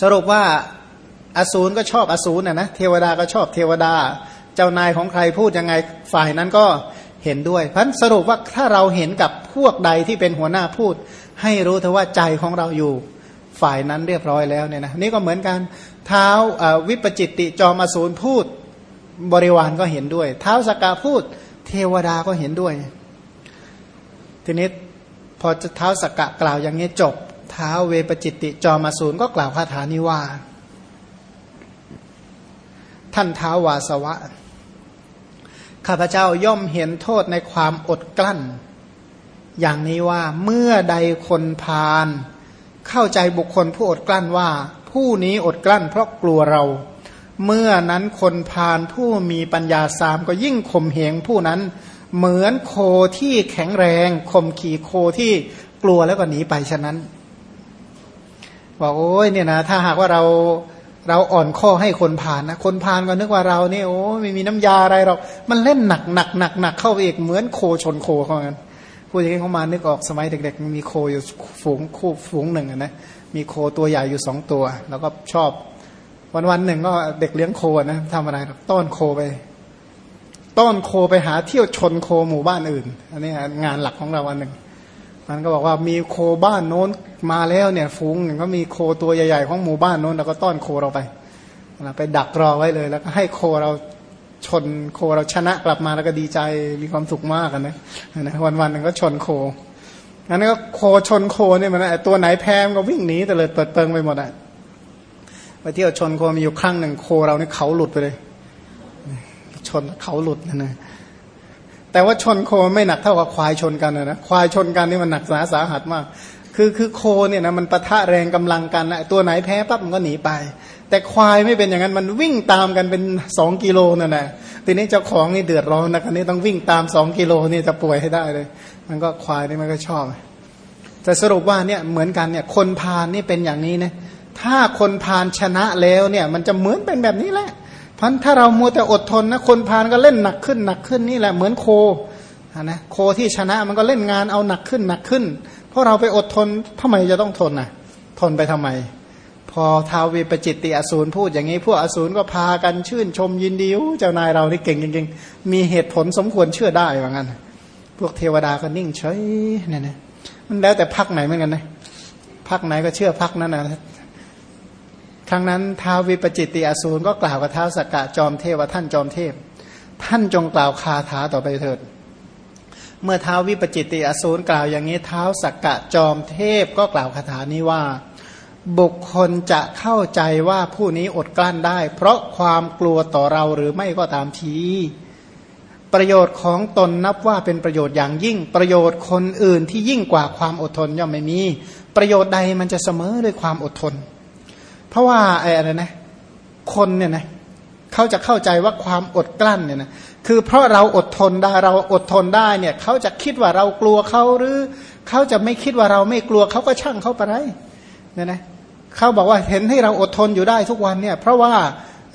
สรุปว่าอสูรก็ชอบอสูรนะนะเทวดาก็ชอบเทวดา เจ้านายของใครพูดยังไงฝ่ายนั้นก็เห็นด้วยพันสรุปว่าถ้าเราเห็นกับพวกใดที่เป็นหัวหน้าพูด ให้รู้เถอะว่าใจของเราอยู่ฝ่ายนั้นเรียบร้อยแล้วเนี่ยนะนี่ก็เหมือนกันเท้าวิปจิตติจอมอสูรพูดบริวารก็เห็นด้วย เท้าสกาพูด เทวดาก็เห็นด้วย ทีนี้พอจะเท้าสกกะกล่าวอย่างนี้จบ ท้าเวปจิตติจอมอสูรก็กล่าวคาถานี้ว่า ท่านท้าวาสวะ ข้าพเจ้าย่อมเห็นโทษในความอดกลั้น อย่างนี้ว่าเมื่อใดคนพาลเข้าใจบุคคลผู้อดกลั้นว่า ผู้นี้อดกลั้นเพราะกลัวเรา เมื่อนั้นคนพาลผู้มีปัญญาสามก็ยิ่งข่มเหงผู้นั้นเหมือนโคที่แข็งแรงข่มขี่โคที่กลัวแล้วก็หนีไปฉะนั้น บอกโอ้ยเนี่ยนะถ้าหากว่าเราเราอ่อนข้อให้คนผ่านนะคนผ่านก็นึกว่าเราเนี่ยโอ้ไม่มีน้ำยาอะไรหรอกมันเล่นหนักหนักหนักหนักเข้าไปอีกเหมือนโคชนโคเขาเหมือนพูดอย่างนี้เขามานึกออกสมัยเด็กๆ มีโคอยู่ฝูงคู่ฝูงหนึ่งนะมีโคตัวใหญ่อยู่สองตัว แล้วก็ชอบ วันวันหนึ่งก็เด็กเลี้ยงโคนะทำอะไรต้อนโคไป ต้อนโคไปหาเที่ยวชนโคหมู่บ้านอื่น อันนี้งานหลักของเราวันหนึ่ง มันก็บอกว่ามีโคบ้านโน้นมาแล้วเนี่ยฝูงหนึ่งก็มีโคตัวใหญ่ ๆ ของหมู่บ้านโน้นแล้วก็ต้อนโคเราไปไปดักรอไว้เลย แล้วก็ให้โคเราชนโคเราชนะกลับมาแล้วก็ดีใจมีความสุขมากนะนะวันวันหนึ่งก็ชนโคอันนั้นก็โคชนโคเนี่ยมันตัวไหนแพ้มก็วิ่งหนีแต่เลยเปิดเปิงไปหมดอะไปเที่ยวชนโคมีอยู่ครั้งหนึ่งโคเราเนี่ยเขาหลุดไปเลย ชนเขาหลุดนะนะ แต่ว่าชนโคไม่หนักเท่ากับควายชนกันนะควายชนกันนี่มันหนักสาสาหัสมาก คือคือโคเนี่ยนะมันปะทะแรงกำลังกันนะตัวไหนแพ้ปั๊บมันก็หนีไป แต่ควายไม่เป็นอย่างนั้นมันวิ่งตามกันเป็นสองกิโลนั่นแหละทีนี้เจ้าของนี่เดือดร้อนนะคันนี้ต้องวิ่งตามสองกิโลนี่จะป่วยให้ได้เลย มันก็ควายนี่มันก็ชอบแต่สรุปว่าเนี่ยเหมือนกันเนี่ยคนพาลนี่เป็นอย่างนี้นะถ้าคนพาลชนะแล้วเนี่ย มันจะเหมือนเป็นแบบนี้แหละ พันถ้าเรามัวแต่อดทนนะคนพานก็เล่นหนักขึ้นหนักขึ้นนี่แหละเหมือนโคนะโคที่ชนะมันก็เล่นงานเอาหนักขึ้นหนักขึ้น เพราะเราไปอดทนทำไมจะต้องทนนะทนไปทำไม พอท้าววีปจิตติอสูรพูดอย่างนี้ พวกอสูรก็พากันชื่นชมยินดีเจ้านายเรานี่เก่งจริงๆมีเหตุผลสมควรเชื่อได้ว่างั้นพวกเทวดาก็นิ่งเฉยเนี่ยนะมันแล้วแต่พักไหนเหมือนกันนะพักไหนก็เชื่อพักนั้นนะ ครั้งนั้นท้าววิปจิตติอสูรก็กล่าวกับท้าวสกกะจอมเทพว่าท่านจอมเทพ ท่านจงกล่าวคาถาต่อไปเถิด เมื่อท้าววิปจิตติอสูรกล่าวอย่างนี้ท้าวสกกะจอมเทพก็กล่าวคาถานี้ว่า บุคคลจะเข้าใจว่าผู้นี้อดกลั้นได้ เพราะความกลัวต่อเราหรือไม่ก็ตามทีประโยชน์ของตนนับว่าเป็นประโยชน์อย่างยิ่ง ประโยชน์คนอื่นที่ยิ่งกว่าความอดทนย่อมไม่มี ประโยชน์ใดมันจะเสมอด้วยความอดทน เพราะว่าไอ้อะไรนะ คนเนี่ยนะเขาจะเข้าใจว่าความอดกลั้นเนี่ยนะคือเพราะเราอดทนได้เราอดทนได้เนี่ยเขาจะคิดว่าเรากลัวเขาหรือเขาจะไม่คิดว่าเราไม่กลัวเขาก็ช่างเขาไปไรเนี่ยนะเขาบอกว่าเห็นให้เราอดทนอยู่ได้ทุกวันเนี่ย เพราะว่า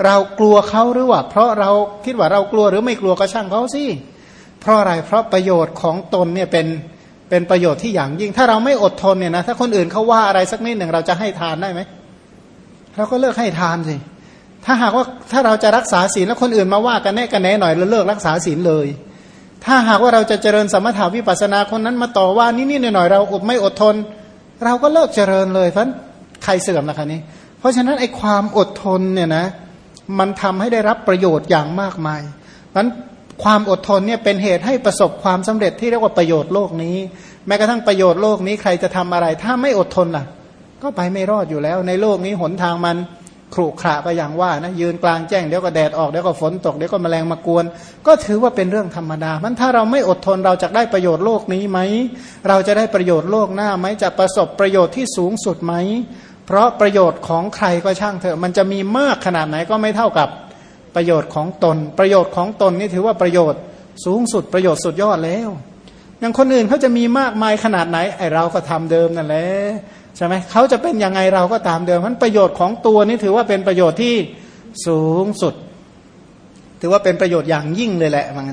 เรากลัวเขาหรือว่า เพราะเราคิดว่าเรากลัวหรือไม่กลัวก็ช่างเขาสิเพราะอะไรเพราะประโยชน์ของตนเนี่ยเป็นเป็นประโยชน์ที่อย่างยิ่ง ถ้าเราไม่อดทนเนี่ยนะถ้าคนอื่นเขาว่าอะไรสักนิดหนึ่งเราจะให้ทานได้ไหม เราก็เลิกให้ทานสิ ถ้าหากว่าถ้าเราจะรักษาศีลแล้วคนอื่นมาว่ากันแน่กันแน่หน่อยเราเลิกรักษาศีลเลย ถ้าหากว่าเราจะเจริญสมถาวิปัสนาคนนั้นมาต่อว่านี่ๆหน่อยๆเราอดไม่อดทน เราก็เลิกเจริญเลยเพราะใครเสื่อมนะคะนี้ เพราะฉะนั้นไอ้ความอดทนเนี่ยนะมันทำให้ได้รับประโยชน์อย่างมากมายเพราะความอดทนเนี่ยเป็นเหตุให้ประสบความสำเร็จที่เรียกว่าประโยชน์โลกนี้ แม้กระทั่งประโยชน์โลกนี้ใครจะทำอะไร ถ้าไม่อดทนล่ะ ก็ไปไม่รอดอยู่แล้ว ในโลกนี้หนทางมันครุขระไปอย่างว่านะยืนกลางแจ้งเดี๋ยวก็แดดออกเดี๋ยวก็ฝนตกเดี๋ยวก็แมลงมากวน ก็ถือว่าเป็นเรื่องธรรมดามันถ้าเราไม่อดทนเราจะได้ประโยชน์โลกนี้ไหม เราจะได้ประโยชน์โลกหน้าไหมจะประสบประโยชน์ที่สูงสุดไหม เพราะประโยชน์ของใครก็ช่างเถอะมันจะมีมากขนาดไหนก็ไม่เท่ากับประโยชน์ของตน ประโยชน์ของตนนี่ถือว่าประโยชน์สูงสุดประโยชน์สุดยอดแล้วอย่างคนอื่นเขาจะมีมากมายขนาดไหนไอเราก็ทำเดิมนั่นแหละ ใช่ไหมเขาจะเป็นยังไงเราก็ตามเดิมมันประโยชน์ของตัวนี้ถือว่าเป็นประโยชน์ที่สูงสุด ถือว่าเป็นประโยชน์อย่างยิ่งเลยแหละมัน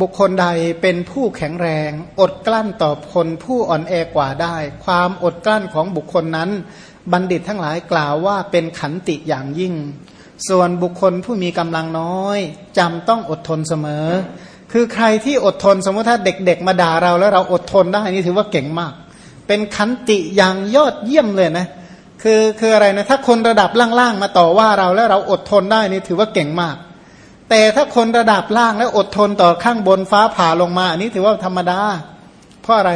บุคคลใดเป็นผู้แข็งแรง อดกลั้นต่อคนผู้อ่อนแอกว่าได้ ความอดกลั้นของบุคคลนั้น บัณฑิตทั้งหลายกล่าวว่าเป็นขันติอย่างยิ่ง ส่วนบุคคลผู้มีกำลังน้อยจำต้องอดทนเสมอ คือใครที่อดทนสมมติถ้าเด็ก ๆ มาด่าเราแล้วเราอดทนได้นี่ถือว่าเก่งมาก เป็นขันติอย่างยอดเยี่ยมเลยนะคือคืออะไรนะถ้าคนระดับล่างๆมาต่อว่าเราแล้วเราอดทนได้นี่ถือว่าเก่งมาก แต่ถ้าคนระดับล่างแล้วอดทนต่อข้างบนฟ้าผ่าลงมาอันนี้ถือว่าธรรมดา เพราะอะไร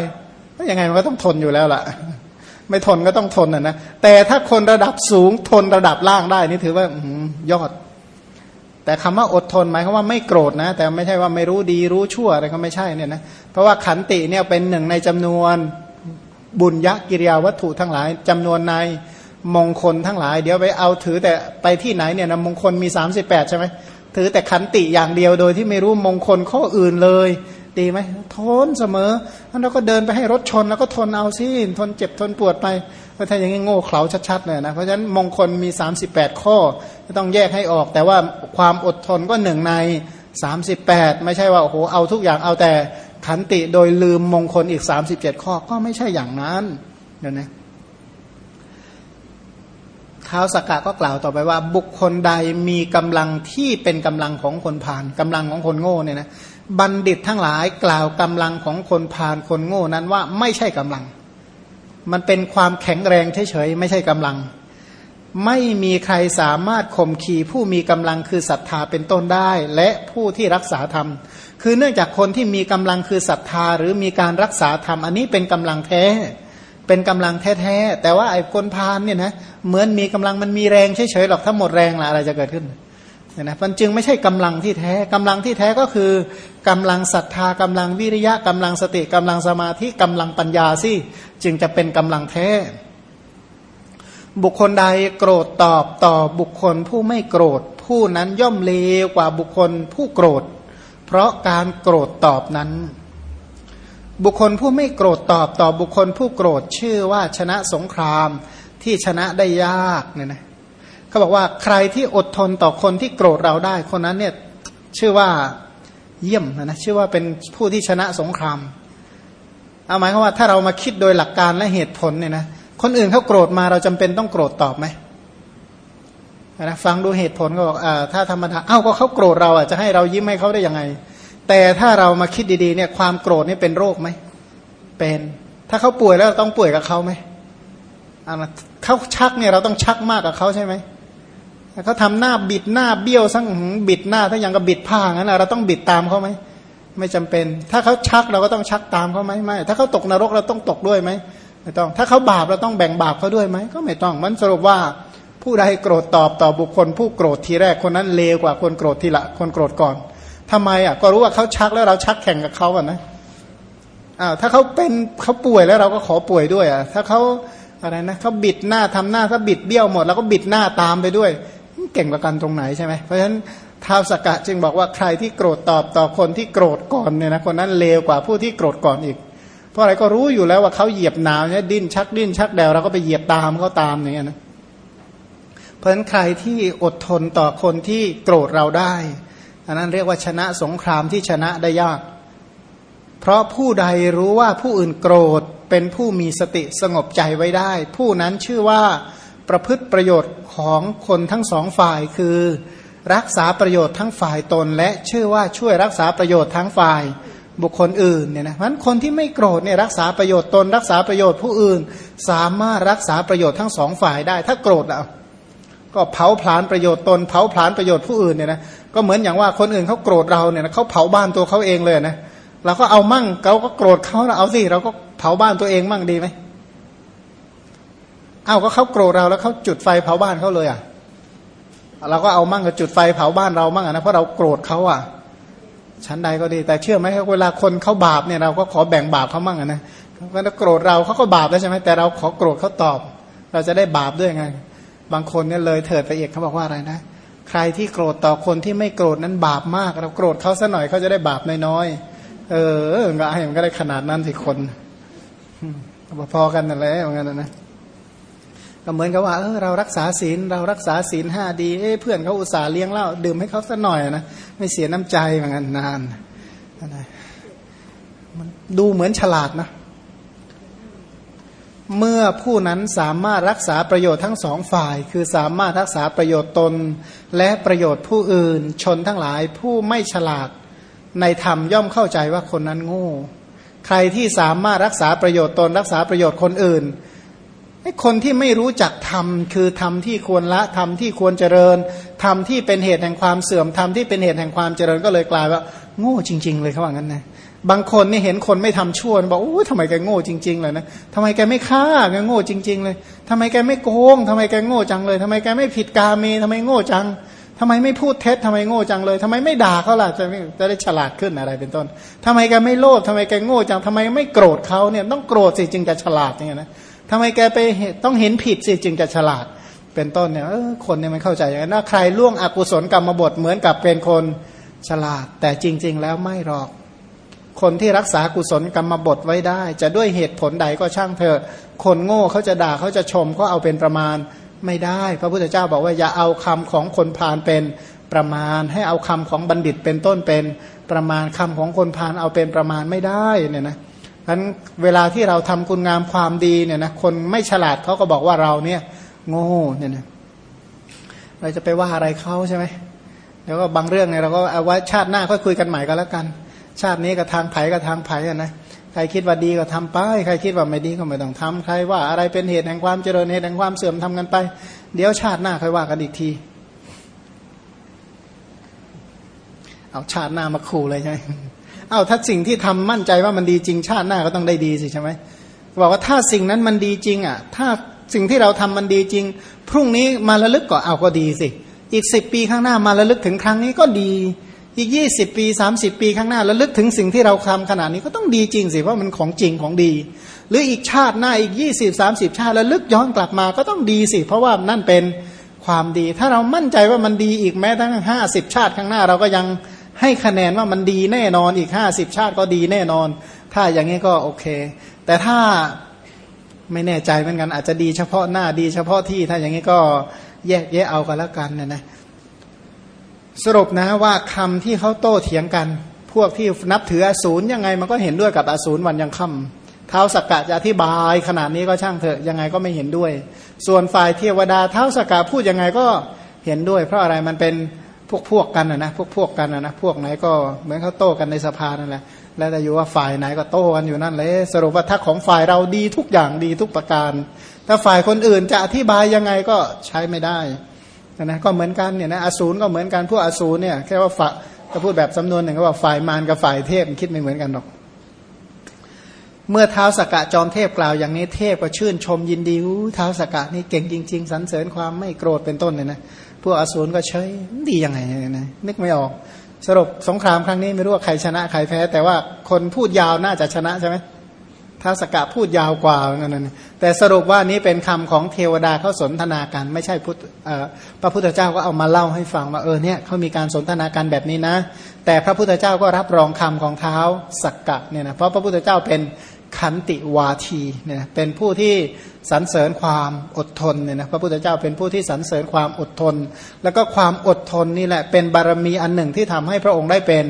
ก็ยังไงมันก็ต้องทนอยู่แล้วล่ะ ไม่ทนก็ต้องทนอะนะแต่ถ้าคนระดับสูงทนระดับล่างได้นี่ถือว่ายอด แต่คำว่าอดทนหมายความว่าไม่โกรธนะ แต่ไม่ใช่ว่าไม่รู้ดีรู้ชั่วอะไรก็ไม่ใช่เนี่ยนะเพราะว่าขันติเนี่ยเป็นหนึ่งในจำนวนบุญยกิริยาวัตถุทั้งหลายจำนวนในมงคลทั้งหลาย เดี๋ยวไปเอาถือแต่ไปที่ไหนเนี่ยนะมงคลมีสามสิบแปดใช่ไหมถือแต่ขันติอย่างเดียวโดยที่ไม่รู้มงคลข้ออื่นเลย ดีไหมทนเสมอแล้วก็เดินไปให้รถชนแล้วก็ทนเอาสิทนเจ็บทนปวดไปเพราะถ้าอย่างนี้โง่เขลาชัดๆเลยนะเพราะฉะนั้นมงคลมี 38 ข้อต้องแยกให้ออก แต่ว่าความอดทนก็หนึ่งใน 38 ไม่ใช่ว่าโอ้โหเอาทุกอย่างเอาแต่ขันติโดยลืมมงคลอีก 37 ข้อก็ไม่ใช่อย่างนั้นเดี๋ยวนะท้าวสกกะก็กล่าวต่อไปว่า บุคคลใดมีกำลังที่เป็นกำลังของคนผ่านกำลังของคนโง่เนี่ยนะ บัณฑิตทั้งหลายกล่าวกำลังของคนผ่านคนโง่นั้นว่าไม่ใช่กำลัง มันเป็นความแข็งแรงเฉยๆไม่ใช่กำลัง ไม่มีใครสามารถข่มขีผู้มีกำลังคือศรัทธาเป็นต้นได้ และผู้ที่รักษาธรรม คือเนื่องจากคนที่มีกำลังคือศรัทธาหรือมีการรักษาธรรมอันนี้เป็นกำลังแท้ เป็นกำลังแท้ๆแต่ว่าไอ้คนพานเนี่ยนะเหมือนมีกำลังมันมีแรงเฉยๆหรอกถ้าหมดแรงละอะไรจะเกิดขึ้น เนี่ยนะมันจึงไม่ใช่กำลังที่แท้กำลังที่แท้ก็คือกำลังศรัทธากำลังวิริยะกำลังสติกำลังสมาธิกำลังปัญญาสิจึงจะเป็นกำลังแท้ บุคคลใดโกรธตอบต่อบุคคลผู้ไม่โกรธ ผู้นั้นย่อมเลวกว่าบุคคลผู้โกรธ เพราะการโกรธตอบนั้น บุคคลผู้ไม่โกรธตอบต่อบุคคลผู้โกรธชื่อว่าชนะสงครามที่ชนะได้ยากเนี่ยนะ เขาบอกว่าใครที่อดทนต่อคนที่โกรธเราได้ คนนั้นเนี่ยชื่อว่าเยี่ยมนะชื่อว่าเป็นผู้ที่ชนะสงคราม เอาหมายความว่าถ้าเรามาคิดโดยหลักการและเหตุผลเนี่ยนะคนอื่นเขาโกรธมาเราจำเป็นต้องโกรธตอบไหมนะฟังดูเหตุผลก็บอกอ่าถ้าธรรมดาเอ้าก็เขาโกรธเราอะจะให้เรายิ้มให้เขาได้ยังไง แต่ถ้าเรามาคิดดีๆเนี่ยความโกรธนี่เป็นโรคไหมเป็น ถ้าเขาป่วยแล้วต้องป่วยกับเขาไหมเขาชักเนี่ยเราต้องชักมากกับเขาใช่ไหม เขาทำหน้าบิดหน้าเบี้ยวสั่งบิดหน้าถ้ายังกับบิดผ้างั้นเราต้องบิดตามเขาไหมไม่จำเป็น ถ้าเขาชักเราก็ต้องชักตามเขาไหมไม่ ถ้าเขาตกนรกเราต้องตกด้วยไหมไม่ต้อง ถ้าเขาบาปเราต้องแบ่งบาปเขาด้วยไหมก็ไม่ต้อง มันสรุปว่าผู้ใดโกรธตอบต่อบุคคล ผู้โกรธทีแรกคนนั้นเลวกว่าคนโกรธทีละคนโกรธก่อนทำไมอะก็รู้ว่าเขาชักแล้วเราชักแข่งกับเขาอะนะอ้าวถ้าเขาเป็นเขาป่วยแล้วเราก็ขอป่วยด้วยอะถ้าเขาอะไรนะเขาบิดหน้าทำหน้าเขาบิดเบี้ยวหมด แล้วก็บิดหน้าตามไปด้วย เก่งกว่ากันตรงไหนใช่ไหมเพราะฉะนั้นท้าวสกกะจึงบอกว่าใครที่โกรธตอบต่อคนที่โกรธก่อนเนี่ยนะคนนั้นเลวกว่าผู้ที่โกรธก่อนอีก เพราะอะไรก็รู้อยู่แล้วว่าเขาเหยียบหนาวเนี่ยดิ้นชักดิ้นชักแดวเราก็ไปเหยียบตามเขาตามอย่างเงี้ยนะเพราะฉะนั้นใครที่อดทนต่อคนที่โกรธเราได้อันนั้นเรียกว่าชนะสงครามที่ชนะได้ยาก เพราะผู้ใดรู้ว่าผู้อื่นโกรธเป็นผู้มีสติสงบใจไว้ได้ ผู้นั้นชื่อว่า ประพฤติประโยชน์ของคนทั้งสองฝ่ายคือ รักษาประโยชน์ทั้งฝ่ายตน และชื่อว่าช่วยรักษาประโยชน์ทั้งฝ่ายบุคคลอื่นเนี่ยนะเพราะคนที่ไม่โกรธเนี่ยรักษาประโยชน์ตน รักษาประโยชน์ผู้อื่น สามารถรักษาประโยชน์ทั้งสองฝ่ายได้ ถ้าโกรธอะก็เผาผลาญประโยชน์ตน เผาผลาญประโยชน์ผู้อื่นเนี่ยนะก็เหมือนอย่างว่าคนอื่นเขาโกรธเราเนี่ยนะเขาเผาบ้านตัวเขาเองเลยนะเราก็เอามั่งเขาก็โกรธเขาเอาสิเราก็เผาบ้านตัวเองมั่งดีไหม เอาก็เขาโกรธเราแล้วเขาจุดไฟเผาบ้านเขาเลยอะเราก็เอามั่งกับจุดไฟเผาบ้านเรามั่งนะเพราะเราโกรธเขาอะชั้นใดก็ดี แต่เชื่อไหมเวลาคนเขาบาปเนี่ยเราก็ขอแบ่งบาปเขามั่งนะเขาโกรธเราเขาก็บาปแล้วใช่ไหมแต่เราขอโกรธเขาตอบ เราจะได้บาปด้วยไง บางคนเนี่ยเลยเถิดไปอีกเขาบอกว่าอะไรนะใครที่โกรธต่อคนที่ไม่โกรธนั้นบาปมาก เราโกรธเขาซะหน่อยเขาจะได้บาปน้อยๆเออก็ให้มันก็ได้ขนาดนั้นสิคนพอกันนั่นแหละเหมือนกันนะ ก็เหมือนกับว่าเออเรารักษาศีลเรารักษาศีลห้าดีเอ้เพื่อนเขาอุตส่าห์เลี้ยงเหล้าดื่มให้เขาสักหน่อยนะไม่เสียน้ำใจเหมือนกันนานมันดูเหมือนฉลาดนะ เมื่อผู้นั้นสามารถรักษาประโยชน์ทั้งสองฝ่าย คือสามารถรักษาประโยชน์ตน และประโยชน์ผู้อื่น ชนทั้งหลายผู้ไม่ฉลาดในธรรมย่อมเข้าใจว่าคนนั้นโง่ ใครที่สามารถรักษาประโยชน์ตน รักษาประโยชน์คนอื่น คนที่ไม่รู้จักธรรมคือธรรมที่ควรละธรรมที่ควรเจริญธรรมที่เป็นเหตุแห่งความเสื่อมธรรมที่เป็นเหตุแห่งความเจริญก็เลยกลายว่าโง่จริง ๆ เลยเขาว่างั้นนะบางคนนี่เห็นคนไม่ทำชั่วบอกโอ้ยทำไมแกโง่จริงๆเลยนะทำไมแกไม่ฆ่าแกโง่จริง ๆ เลยทำไมแกไม่โกงทำไมแกโง่จังเลยทำไมแกไม่ผิดกาเมทำไมโง่จังทำไมไม่พูดเท็จทำไมโง่จังเลยทำไมไม่ด่าเขาล่ะจะจะได้ฉลาดขึ้นอะไรเป็นต้นทำไมแกไม่โลภทำไมแกโง่จังทำไมไม่โกรธเขาเนี่ยต้องโกรธสิจึงจะฉลาดอย่างเงี้ยนะ ทำไมแกไปต้องเห็นผิดสิจึงจะฉลาด เป็นต้นเนี่ยคนเนี่ยมันเข้าใจอย่างนั้นใครล่วงอกุศลกรรมบทเหมือนกับเป็นคนฉลาด แต่จริง ๆ แล้วไม่หรอก คนที่รักษากุศลกรรมบทไว้ได้ จะด้วยเหตุผลใดก็ช่างเถอะคนโง่เขาจะด่าเขาจะชมเขาเอาเป็นประมาณไม่ได้ พระพุทธเจ้าบอกว่าอย่าเอาคำของคนพาลเป็นประมาณ ให้เอาคำของบัณฑิตเป็นต้นเป็นประมาณคำของคนพาลเอาเป็นประมาณไม่ได้เนี่ยนะ ฉะนั้นเวลาที่เราทำคุณงามความดีเนี่ยนะคนไม่ฉลาดเขาก็บอกว่าเราเนี่ย โง่เนี่ยนะเราจะไปว่าอะไรเขาใช่ไหมแล้วก็บางเรื่องเนี่ยเราก็เอาไว้ชาติหน้าค่อยคุยกันใหม่ก็แล้วกัน ชาตินี้กับทางไผ่กับทางไผ่นะใครคิดว่าดีก็ทำไป ใครคิดว่าไม่ดีก็ไม่ต้องทำใครว่าอะไรเป็นเหตุแห่งความเจริญเหตุแห่งความเสื่อมทำกันไป เดี๋ยวชาติหน้าค่อยว่ากันอีกทีเอาชาติหน้ามาขู่เลยใช่ไหม เอา้าถ้าสิ่งที่ทำมั่นใจว่ามันดีจริงชาติหน้าก็ต้องได้ดีสิใช่ไหมบอกว่าถ้าสิ่งนั้นมันดีจริงอะ ถ้าสิ่งที่เราทำมันดีจริง พรุ่งนี้มาระลึกก็เอาก็ดีสิ อีกสิบปีข้างหน้ามาระลึกถึงครั้งนี้ก็ดี อีกยี่สิบปีสามสิบปีข้างหน้าระลึกถึงสิ่งที่เราทำขนาดนี้ก็ต้องดีจริงสิเพราะมันของจริงของดี หรืออีกชาติหน้าอีกยี่สิบสามสิบชาติระลึกย้อนกลับมาก็ต้องดีสิ เพราะว่านั่นเป็นความดี ถ้าเรามั่นใจว่ามันดีอีกแม้ทั้งห้าสิบชาติข้างหน้าเราก็ยัง ให้คะแนนว่ามันดีแน่นอนอีกห้าสิบชาติก็ดีแน่นอน ถ้าอย่างนี้ก็โอเค แต่ถ้าไม่แน่ใจเหมือนกันอาจจะดีเฉพาะหน้าดีเฉพาะที่ถ้าอย่างนี้ก็แยกแยะเอากันแล้วกันเนี่ยนะสรุปนะว่าคำที่เขาโต้เถียงกัน พวกที่นับถืออสูรยังไงมันก็เห็นด้วยกับอสูรวันยังค่ำเท้าสกกะจะอธิบายขนาดนี้ก็ช่างเถอะยังไงก็ไม่เห็นด้วย ส่วนฝ่ายเทวดาเท้าสกกะพูดยังไงก็เห็นด้วย เพราะอะไรมันเป็น พวกพวกกันนะพวกพวกกันนะพวกไหนก็เหมือนเขาโต้กันในสภานั่นแหละแล้วแต่อยู่ว่าฝ่ายไหนก็โต้กันอยู่นั่นเลยสรุปว่าถ้าของฝ่ายเราดีทุกอย่างดีทุกประการ ถ้าฝ่ายคนอื่นจะอธิบายยังไงก็ใช้ไม่ได้นะก็เหมือนกันเนี่ยนะอสูรก็เหมือนกันพวกอสูรเนี่ยแค่ว่าฝ่าจะพูดแบบสำนวนหนึ่งก็ว่าฝ่ายมารกับฝ่ายเทพคิดไม่เหมือนกันหรอก เมื่อเท้าสกกะจอมเทพกล่าวอย่างนี้เทพก็ชื่นชมยินดีเท้าสกกะนี่เก่งจริง ๆสรรเสริญความไม่โกรธเป็นต้นเลยนะ วกอสูรก็เฉยดียังไงนะนึกไม่ออก สรุปสงครามครั้งนี้ไม่รู้ว่าใครชนะใครแพ้ แต่ว่าคนพูดยาวน่าจะชนะใช่ไหมท้าสกะพูดยาวกว่าเหมือนกันแต่สรุปว่านี้เป็นคำของเทวดาเขาสนทนากัน ไม่ใช่พุทธพระพุทธเจ้าก็เอามาเล่าให้ฟังว่าเออเนี่ยเขามีการสนทนากันแบบนี้นะ แต่พระพุทธเจ้าก็รับรองคำของเท้าสกกะเนี่ยนะเพราะพระพุทธเจ้าเป็น ขันติวาทีเนี่ยเป็นผู้ที่สรรเสริญความอดทนเนี่ยนะพระพุทธเจ้าเป็นผู้ที่สรรเสริญความอดทน แล้วก็ความอดทนนี่แหละเป็นบารมีอันหนึ่งที่ทำให้พระองค์ได้เป็น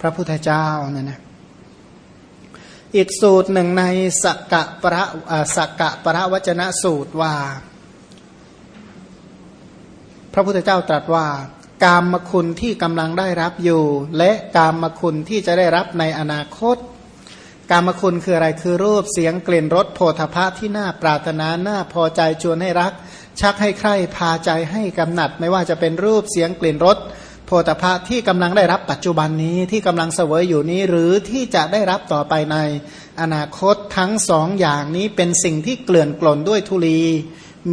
พระพุทธเจ้าเนี่ยนะอีกสูตรหนึ่งในสักกะประสักกะประวจนะสูตรว่า พระพุทธเจ้าตรัสว่ากามมคุณที่กำลังได้รับอยู่ และกามมคุณที่จะได้รับในอนาคต กามคุณคืออะไรคือรูปเสียงกลิ่นรสโพธภะที่น่าปรารถนาน่าพอใจชวนให้รัก ชักให้ใคร่พาใจให้กำหนัด ไม่ว่าจะเป็นรูปเสียงกลิ่นรสโพธภะที่กำลังได้รับปัจจุบันนี้ที่กำลังเสวยอยู่นี้หรือที่จะได้รับต่อไปในอนาคตทั้งสองอย่างนี้เป็นสิ่งที่เกลื่อนกล่นด้วยทุลี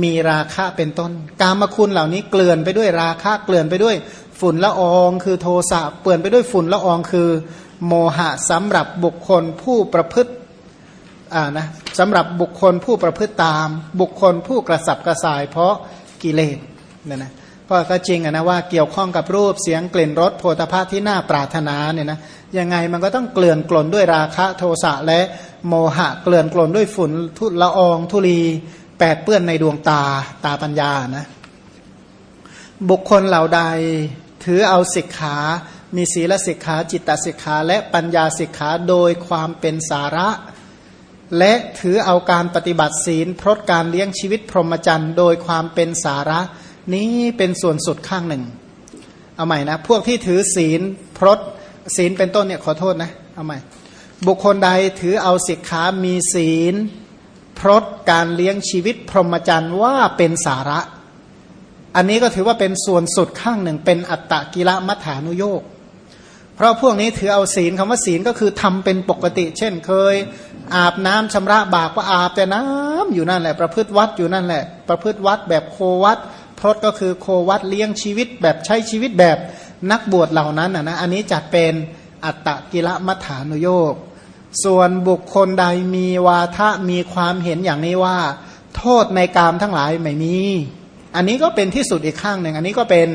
มีราคะเป็นต้น กามคุณเหล่านี้เกลื่อนไปด้วยราคะเกลื่อนไปด้วยฝุ่นละออง คือโทสะเปื่อนไปด้วยฝุ่นละอองคือ โมหะสำหรับบุคคลผู้ประพฤติอ่านะสำหรับบุคคลผู้ประพฤติตาม บุคคลผู้กระสับกระส่าย เพราะกิเลสเนี่ยนะเพราะก็จริงอะนะว่าเกี่ยวข้องกับรูปเสียงกลิ่นรสโพธาภาที่น่าปรารถนาเนี่ยนะยังไงมันก็ต้องเกลื่อนกล่นด้วยราคะโทสะและโมหะเกลื่อนกล่นด้วยฝุ่นทุละอองทุลีแปดเปื้อนในดวงตาตาปัญญานะบุคคลเหล่าใดถือเอาศิกขา มีศีลสิกขาจิตตสิกขาและปัญญาสิกขาโดยความเป็นสาระ และถือเอาการปฏิบัติศีลพรตการเลี้ยงชีวิตพรหมจรรย์โดยความเป็นสาระ นี้เป็นส่วนสุดข้างหนึ่ง เอาใหม่นะ พวกที่ถือศีลพรตศีลเป็นต้นเนี่ยขอโทษนะเอาใหม่ บุคคลใดถือเอาสิกขามีศีลพรตการเลี้ยงชีวิตพรหมจรรย์ว่าเป็นสาระ อันนี้ก็ถือว่าเป็นส่วนสุดข้างหนึ่ง เป็นอัตตกิละมัฐานุโยก เพราะพวกนี้ถือเอาศีลคำว่าศีลก็คือทำเป็นปกติ เช่นเคย อาบน้ำชำระบาปก็อาบแต่น้ำอยู่นั่นแหละ ประพฤติวัดอยู่นั่นแหละ ประพฤติวัดแบบโควัดพรตก็คือโควัดเลี้ยงชีวิตแบบใช้ชีวิตแบบนักบวชเหล่านั้นนะอันนี้จัดเป็นอัตตกิละมัฐานุโยกส่วนบุคคลใดมีวาทะมีความเห็นอย่างนี้ว่า โทษในกามทั้งหลายไม่มี อันนี้ก็เป็นที่สุดอีกข้างหนึ่ง อันนี้ก็เป็น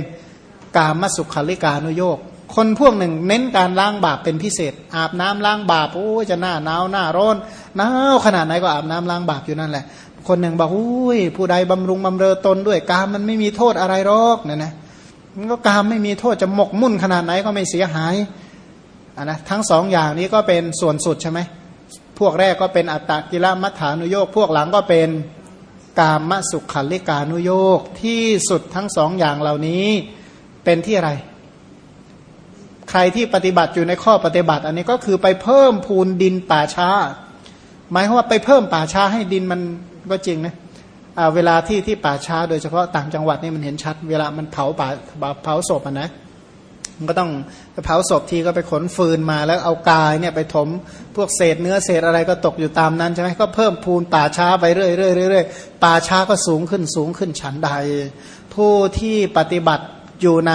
กามมสุขาริกานุโยก คนพวกหนึ่งเน้นการล้างบาปเป็นพิเศษ อาบน้ำล้างบาปโอ้จะหน้าหนาวหน้าร้อนหนาวขนาดไหนก็อาบน้ำล้างบาปอยู่นั่นแหละ คนหนึ่งบอกอุ้ยผู้ใดบำรุงบำเรอตนด้วยกามมันไม่มีโทษอะไรหรอกเนี่ยนะมันก็กามไม่มีโทษจะหมกมุ่นขนาดไหนก็ไม่เสียหายอะนะทั้งสองอย่างนี้ก็เป็นส่วนสุดใช่ไหมพวกแรกก็เป็นอัตตกิลมัฏฐานุโยกพวกหลังก็เป็นกามสุขขันลิกานุโยกที่สุดทั้งสองอย่างเหล่านี้เป็นที่อะไร ใครที่ปฏิบัติอยู่ในข้อปฏิบัติ อันนี้ก็คือไปเพิ่มพูนดินป่าช้า หมายความว่าไปเพิ่มป่าช้าให้ดินมันก็จริงนะเวลาที่ที่ป่าช้า โดยเฉพาะต่างจังหวัดนี่มันเห็นชัด เวลามันเผาป่าเผาศพอะนะมันก็ต้องเผาศพทีก็ไปขนฟืนมาแล้วเอากายเนี่ยไปถมพวกเศษเนื้อเศษอะไรก็ตกอยู่ตามนั้นใช่ไหมก็เพิ่มพูนป่าช้าไปเรื่อยเรื่อยเรื่อยป่าช้าก็สูงขึ้นสูงขึ้นฉันใด ผู้ที่ปฏิบัติอยู่ใน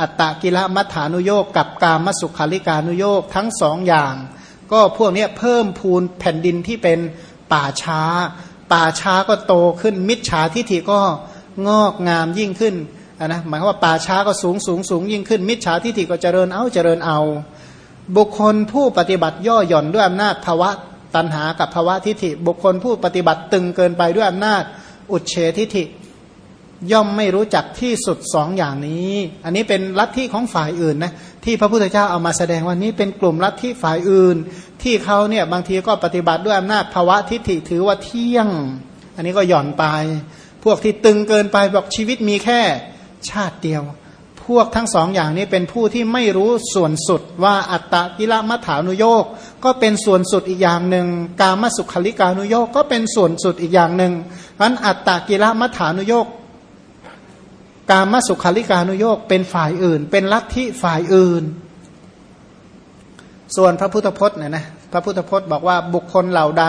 อัตตกิลมัฐานุโยกกับกามสุขาริกานุโยกทั้งสองอย่าง ก็พวกนี้เพิ่มพูนแผ่นดินที่เป็นป่าช้า ป่าช้าก็โตขึ้น มิจฉาทิฐิก็งอกงามยิ่งขึ้นนะหมายว่าป่าช้าก็สูงสูงสูงยิ่งขึ้น มิจฉาทิฐิก็เจริญเอาเจริญเอา บุคคลผู้ปฏิบัติย่อหย่อนด้วยอำนาจภาวะตันหากับภาวะทิฐิ บุคคลผู้ปฏิบัติตึงเกินไปด้วยอำนาจอุดเฉทิฐิ ย่อมไม่รู้จักที่สุดสองอย่างนี้ อันนี้เป็นลัทธิของฝ่ายอื่นนะที่พระพุทธเจ้าเอามาแสดงวันนี้เป็นกลุ่มลัทธิฝ่ายอื่น ที่เขาเนี่ยบางทีก็ปฏิบัติด้วยอำนาจภาวะทิฏฐิถือว่าเที่ยง อันนี้ก็หย่อนไป พวกที่ตึงเกินไปบอกชีวิตมีแค่ชาติเดียว พวกทั้งสองอย่างนี้เป็นผู้ที่ไม่รู้ส่วนสุดว่าอัตตกิลมัฐานุโยกก็เป็นส่วนสุดอีกอย่างหนึ่ง กามสุขลิกานุโยกก็เป็นส่วนสุดอีกอย่างหนึ่งเพราะอัตตกิลมัฐานุโยก การมสุขาริการุโยกเป็นฝ่ายอื่น เป็นลัทธิฝ่ายอื่น ส่วนพระพุทธพจน์เนี่ยนะพระพุทธพจน์บอกว่าบุคคลเหล่าใด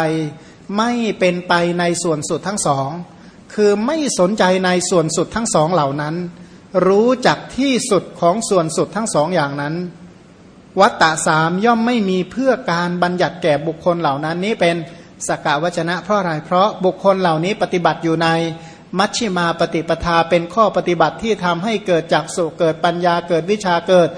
ไม่เป็นไปในส่วนสุดทั้งสอง คือไม่สนใจในส่วนสุดทั้งสองเหล่านั้น รู้จักที่สุดของส่วนสุดทั้งสองอย่างนั้น วัตตะสามย่อมไม่มีเพื่อการบัญญัติแก่บุคคลเหล่านั้นนี้เป็นสกาวจนะเพราะอะไรเพราะบุคคลเหล่านี้ปฏิบัติอยู่ใน มัชชิมาปฏิปทาเป็นข้อปฏิบัติที่ทำให้เกิดจากสุเกิดปัญญาเกิดวิชาเกิด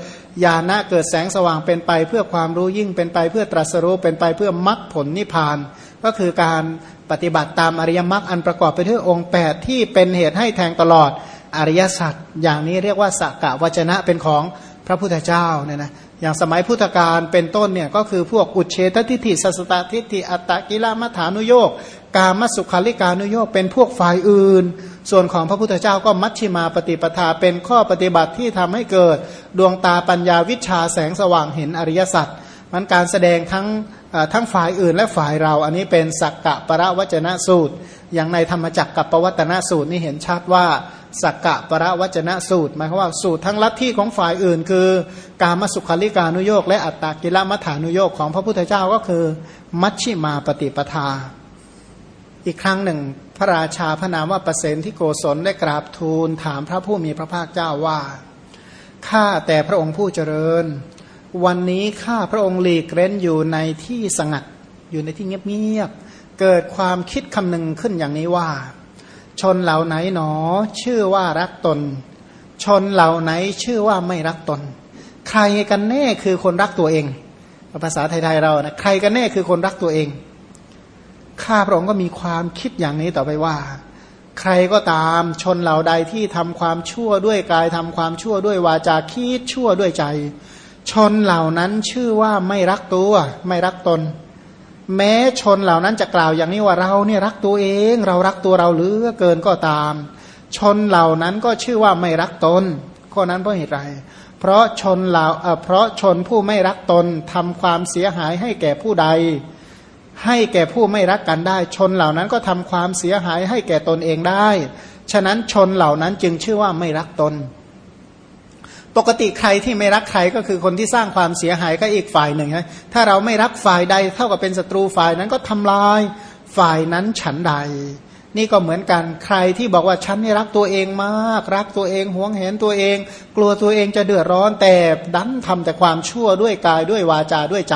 ญาณะเกิดแสงสว่างเป็นไปเพื่อความรู้ยิ่งเป็นไปเพื่อตรัสรู้เป็นไปเพื่อมรรคผลนิพพาน ก็คือการปฏิบัติตามอริยมรรคอันประกอบไปด้วยองค์ 8 ที่เป็นเหตุให้แทงตลอดอริยสัจอย่างนี้เรียกว่าสักกะวจนะเป็นของพระพุทธเจ้าเนี่ยนะ อย่างสมัยพุทธกาลเป็นต้นเนี่ยก็คือพวกอุเฉตทิฏฐิสัสตทิฏฐิอัตตกิลมัฐานุโยกกามสุขาริกานุโยกเป็นพวกฝ่ายอื่น ส่วนของพระพุทธเจ้าก็มัชชิมาปฏิปทาเป็นข้อปฏิบัติที่ทำให้เกิดดวงตาปัญญาวิชาแสงสว่างเห็นอริยสัจมันการแสดงทั้งทั้งฝ่ายอื่นและฝ่ายเรา อันนี้เป็นสักกะปรวัจนะสูตร อย่างในธรรมจักรกับปวัตนสูตรนี่เห็นชัดว่าสักกะประวัจนะสูตรหมายความว่าสูตรทั้งลัทธิของฝ่ายอื่น คือ การมสุขาริกานุโยกและอัตตากิลมัฐานุโยกของพระพุทธเจ้าก็คือ มัชชิมาปฏิปทา อีกครั้งหนึ่ง พระราชาพระนามว่าประเสนที่โกศลได้กราบทูลถามพระผู้มีพระภาคเจ้าว่าข้าแต่พระองค์ผู้เจริญ วันนี้ข้าพระองค์หลีกเร้นอยู่ในที่สงัดอยู่ในที่เงียบ เกิดความคิดคำหนึ่งขึ้นอย่างนี้ว่า ชนเหล่าไหนหนอ ชื่อว่ารักตน ชนเหล่าไหนชื่อว่าไม่รักตน ใครกันแน่คือคนรักตัวเอง ภาษาไทยๆเรานะใครกันแน่คือคนรักตัวเองข้าพระองค์ก็มีความคิดอย่างนี้ต่อไปว่า ใครก็ตามชนเหล่าใดที่ทำความชั่วด้วยกายทำความชั่วด้วยวาจาคิดชั่วด้วยใจ ชนเหล่านั้นชื่อว่าไม่รักตัว ไม่รักตน แม้ชนเหล่านั้นจะกล่าวอย่างนี้ว่าเราเนี่ยรักตัวเอง เรารักตัวเราเหลือเกินก็ตาม ชนเหล่านั้นก็ชื่อว่าไม่รักตนข้อนั้นเพราะเหตุไรเพราะชนเหล่าเพราะชนผู้ไม่รักตนทำความเสียหายให้แก่ผู้ใด ให้แก่ผู้ไม่รักกันได้ ชนเหล่านั้นก็ทำความเสียหายให้แก่ตนเองได้ ฉะนั้นชนเหล่านั้นจึงชื่อว่าไม่รักตน ปกติใครที่ไม่รักใครก็คือคนที่สร้างความเสียหายก็อีกฝ่ายหนึ่งนะถ้าเราไม่รักฝ่ายใดเท่ากับเป็นศัตรูฝ่ายนั้นก็ทำลายฝ่ายนั้นฉันใด นี่ก็เหมือนกันใครที่บอกว่าฉันนี่รักตัวเองมาก รักตัวเองหวงเห็นตัวเอง กลัวตัวเองจะเดือดร้อนแต่ดันทำแต่ความชั่วด้วยกายด้วยวาจาด้วยใจ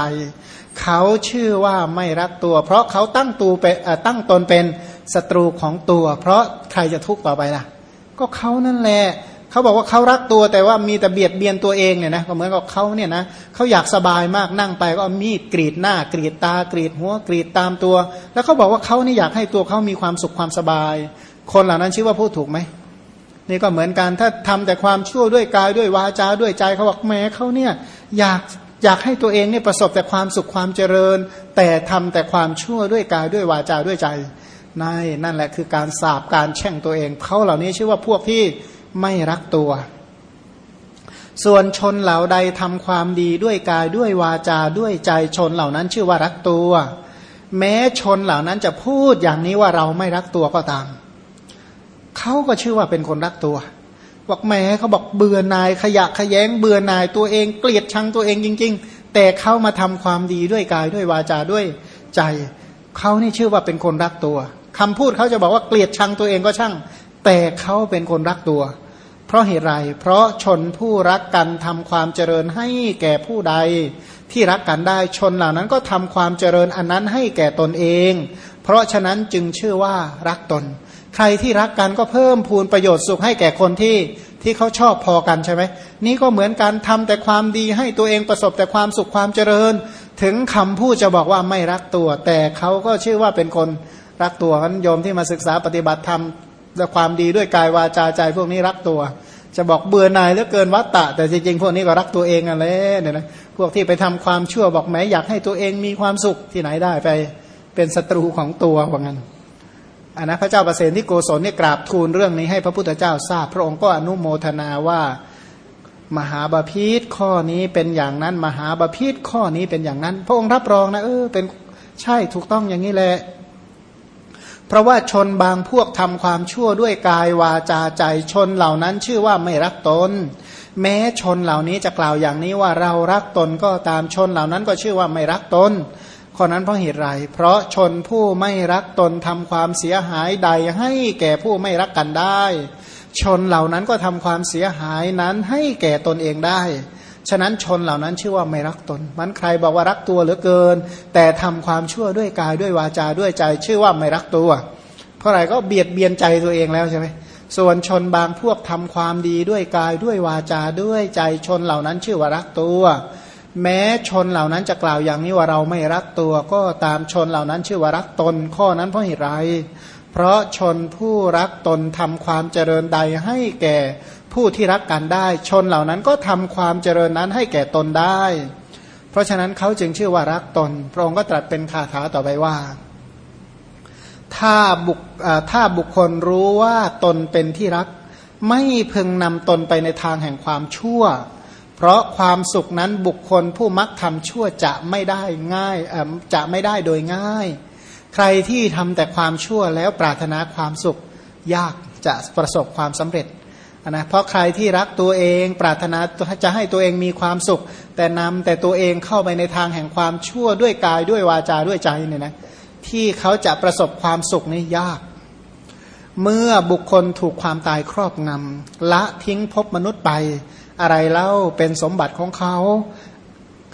เขาชื่อว่าไม่รักตัว เพราะเขาตั้งตัวเป็นตั้งตนเป็นศัตรูของตัว เพราะใครจะทุกข์ต่อไปล่ะ ก็เขานั่นแหละ เขาบอกว่าเขารักตัวแต่ว่ามีแต่เบียดเบียนตัวเองเนี่ยนะก็เหมือนกับเขาเนี่ยนะเขาอยากสบายมากนั่งไปก็เอามีดกรีดหน้ากรีดตากรีดหัวกรีดตามตัว แล้วเขาบอกว่าเขานี่อยากให้ตัวเขามีความสุขความสบาย คนเหล่านั้นชื่อว่าพูดถูกไหมนี่ก็เหมือนกันถ้าทำแต่ความชั่วด้วยกายด้วยวาจาด้วยใจเขาบอกแม้เขาเนี่ยอยากอยากให้ตัวเองเนี่ยประสบแต่ความสุขความเจริญ แต่ทำแต่ความชั่วด้วยกายด้วยวาจาด้วยใจนั่นนั่นแหละคือการสาบการแช่งตัวเองเขาเหล่านี้ชื่อว่าพวกที่ ไม่รักตัว ส่วนชนเหล่าใดทำความดีด้วยกายด้วยวาจาด้วยใจชนเหล่านั้นชื่อว่ารักตัว แม้ชนเหล่านั้นจะพูดอย่างนี้ว่าเราไม่รักตัวก็ตามเขาก็ชื่อว่าเป็นคนรักตัวบอกแม้เขาบอกเบื่อนายขยะขยงเบื่อนายตัวเองเกลียดชังตัวเองจริง ๆ แต่เขามาทำความดีด้วยกายด้วยวาจาด้วยใจเขานี่ชื่อว่าเป็นคนรักตัวคำพูดเขาจะบอกว่าเกลียดชังตัวเองก็ช่าง แต่เขาเป็นคนรักตัว เพราะเหตุไร เพราะชนผู้รักกันทำความเจริญให้แก่ผู้ใด ที่รักกันได้ชนเหล่านั้นก็ทำความเจริญอันนั้นให้แก่ตนเอง เพราะฉะนั้นจึงชื่อว่ารักตน ใครที่รักกันก็เพิ่มพูนประโยชน์สุขให้แก่คนที่ที่เขาชอบพอกันใช่ไหมนี่ก็เหมือนการทำแต่ความดีให้ตัวเองประสบแต่ความสุขความเจริญ ถึงคำพูดจะบอกว่าไม่รักตัว แต่เขาก็ชื่อว่าเป็นคนรักตัวนั้นโยมที่มาศึกษาปฏิบัติธรรม ด้วยความดีด้วยกายวาจาใจพวกนี้รักตัว จะบอกเบื่อหน่ายเหลือเกินวัตตะ แต่จริงๆ พวกนี้ก็รักตัวเองอะไรเนี่ยนะพวกที่ไปทำความชั่วบอกแม้อยากให้ตัวเองมีความสุขที่ไหนได้ไปเป็นศัตรูของตัวว่างั้นอันนะพระเจ้าประเสนที่โกศลเนี่ยกราบทูลเรื่องนี้ให้พระพุทธเจ้าทราบ พระองค์ก็อนุโมทนาว่ามหาบาพิษข้อนี้เป็นอย่างนั้น มหาบาพิษข้อนี้เป็นอย่างนั้น พระองค์รับรองนะเออเป็นใช่ถูกต้องอย่างนี้แหละ เพราะว่าชนบางพวกทำความชั่วด้วยกายวาจาใจชนเหล่านั้นชื่อว่าไม่รักตน แม้ชนเหล่านี้จะกล่าวอย่างนี้ว่าเรารักตนก็ตามชนเหล่านั้นก็ชื่อว่าไม่รักตนข้อนั้นเพราะเหตุไร เพราะชนผู้ไม่รักตนทำความเสียหายใดให้แก่ผู้ไม่รักกันได้ ชนเหล่านั้นก็ทำความเสียหายนั้นให้แก่ตนเองได้ ฉะนั้นชนเหล่านั้นชื่อว่าไม่รักตน มันใครบอกว่ารักตัวเหลือเกิน แต่ทำความชั่วด้วยกายด้วยวาจาด้วยใจ ชื่อว่าไม่รักตัว เพราะอะไรก็เบียดเบียนใจตัวเองแล้วใช่ไหมส่วนชนบางพวกทำความดีด้วยกายด้วยวาจาด้วยใจชนเหล่านั้นชื่อว่ารักตัว แม้ชนเหล่านั้นจะกล่าวอย่างนี้ว่าเราไม่รักตัว ก็ตามชนเหล่านั้นชื่อว่ารักตน ข้อนั้นเพราะเหตุไร เพราะชนผู้รักตนทำความเจริญใดให้แก่ ผู้ที่รักกันได้ ชนเหล่านั้นก็ทำความเจริญนั้นให้แก่ตนได้ เพราะฉะนั้นเขาจึงชื่อว่ารักตน พระองค์ก็ตรัสเป็นคาถาต่อไปว่า ถ้าบุคถ้าบุคคลรู้ว่าตนเป็นที่รัก ไม่พึงนำตนไปในทางแห่งความชั่ว เพราะความสุขนั้นบุคคลผู้มักทำชั่วจะไม่ได้ง่ายจะไม่ได้โดยง่าย ใครที่ทำแต่ความชั่วแล้วปรารถนาความสุขยากจะประสบความสำเร็จ นะเพราะใครที่รักตัวเอง ปรารถนาจะให้ตัวเองมีความสุข แต่นำแต่ตัวเองเข้าไปในทางแห่งความชั่วด้วยกายด้วยวาจาด้วยใจเนี่ยนะที่เขาจะประสบความสุขนี่ยาก เมื่อบุคคลถูกความตายครอบงำละทิ้งพบมนุษย์ไป อะไรเล่าเป็นสมบัติของเขา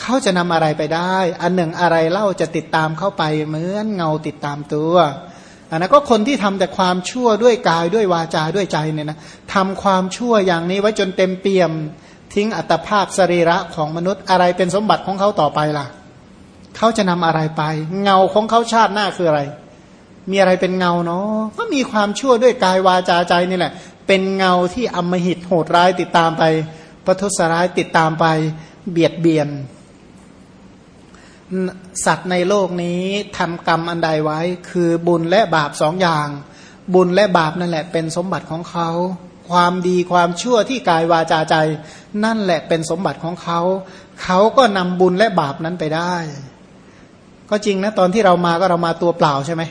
เขาจะนำอะไรไปได้ อันหนึ่งอะไรเล่าจะติดตามเข้าไปเหมือนเงาติดตามตัว อันนั้นก็คนที่ทำแต่ความชั่วด้วยกายด้วยวาจาด้วยใจเนี่ยนะทำความชั่วอย่างนี้ไว้จนเต็มเปี่ยม ทิ้งอัตภาพสรีระของมนุษย์อะไรเป็นสมบัติของเขาต่อไปล่ะ เขาจะนำอะไรไป เงาของเขาชาติหน้าคืออะไร มีอะไรเป็นเงาเนาะก็มีความชั่วด้วยกายวาจาใจนี่แหละ เป็นเงาที่อมหิตโหดร้ายติดตามไปประทุษร้ายติดตามไป เบียดเบียน สัตว์ในโลกนี้ทำกรรมอันใดไว้ คือบุญและบาปสองอย่าง บุญและบาปนั่นแหละ เป็นสมบัติของเขา ความดีความชั่วที่กายวาจาใจ นั่นแหละเป็นสมบัติของเขา เขาก็นำบุญและบาปนั้นไปได้ ก็จริงนะตอนที่เรามาก็เรามาตัวเปล่าใช่ไหม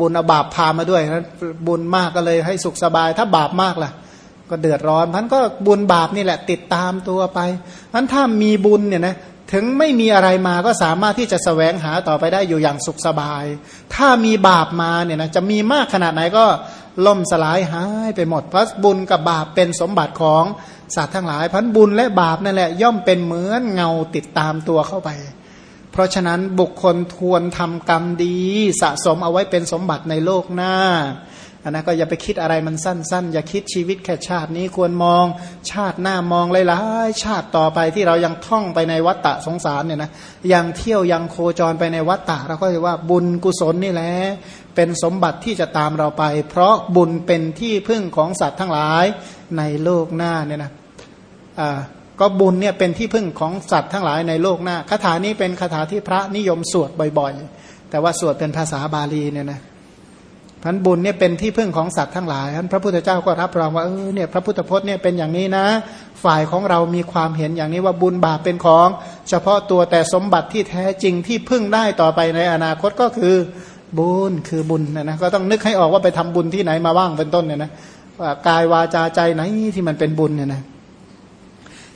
บุญบาปพามาด้วยนะบุญมากก็เลยให้สุขสบาย ถ้าบาปมากล่ะ ก็เดือดร้อนพันก็บุญบาปนี่แหละ ติดตามตัวไปพันถ้ามีบุญเนี่ยนะ ถึงไม่มีอะไรมาก็สามารถที่จะสแสวงหาต่อไปได้อยู่อย่างสุขสบาย ถ้ามีบาปมาเนี่ยนะจะมีมากขนาดไหนก็ล่มสลายหายไปหมด เพราะบุญกับบาปเป็นสมบัติของสัตว์ทั้งหลายพันบุญและบาปนั่นแหละย่อมเป็นเหมือนเงาติดตามตัวเข้าไป เพราะฉะนั้นบุคคลทวนทำกรรมดี สะสมเอาไว้เป็นสมบัติในโลกหน้า อันนั้นก็อย่าไปคิดอะไรมันสั้น ๆ อย่าคิดชีวิตแค่ชาตินี้ควรมองชาติหน้ามองหลายๆชาติต่อไปที่เรายังท่องไปในวัฏฏะสงสารเนี่ยนะยังเที่ยวยังโคจรไปในวัฏฏะเราก็จะว่าบุญกุศลนี่แหละเป็นสมบัติที่จะตามเราไป เพราะบุญเป็นที่พึ่งของสัตว์ทั้งหลายในโลกหน้าเนี่ยนะอ่าก็บุญเนี่ยเป็นที่พึ่งของสัตว์ทั้งหลายในโลกหน้าคาถานี้เป็นคาถาที่พระนิยมสวดบ่อยๆ แต่ว่าสวดเป็นภาษาบาลีเนี่ยนะ พันบุญเนี่ยเป็นที่พึ่งของสัตว์ทั้งหลายพันพระพุทธเจ้าก็รับรองว่าเออเนี่ยพระพุทธพจน์เนี่ยเป็นอย่างนี้นะ ฝ่ายของเรามีความเห็นอย่างนี้ว่าบุญบาปเป็นของ เฉพาะตัวแต่สมบัติที่แท้จริงที่พึ่งได้ต่อไปในอนาคตก็คือบุญคือบุญนะนะก็ต้องนึกให้ออกว่าไปทำบุญที่ไหนมาบ้างเป็นต้นเนี่ยนะว่ากายวาจาใจไหนที่มันเป็นบุญเนี่ยนะ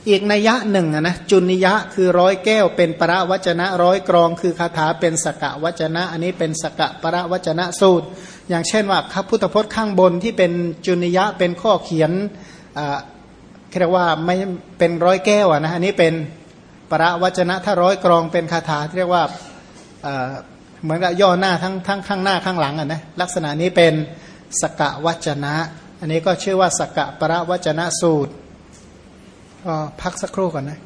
อีกนัยยะหนึ่งนะจุนิยะคือร้อยแก้วเป็นประวจนะร้อยกรอง คือคาถาเป็นสกะวจนะ อันนี้เป็นสกะประวจนะสูตร อย่างเช่นว่าพระพุทธพจน์ข้างบนที่เป็นจุนิยะเป็นข้อเขียนเรียกว่าไม่เป็นร้อยแก้วนะอันนี้เป็นประวจนะถ้าร้อยกรองเป็นคาถาเรียกว่าเหมือนกับย่อหน้าทั้งทั้งข้างหน้าข้างหลังอะนะลักษณะนี้เป็นสกะวจนะ อันนี้ก็ชื่อว่าสกะประวจนะสูตร ก็พักสักครู่ก่อนนะ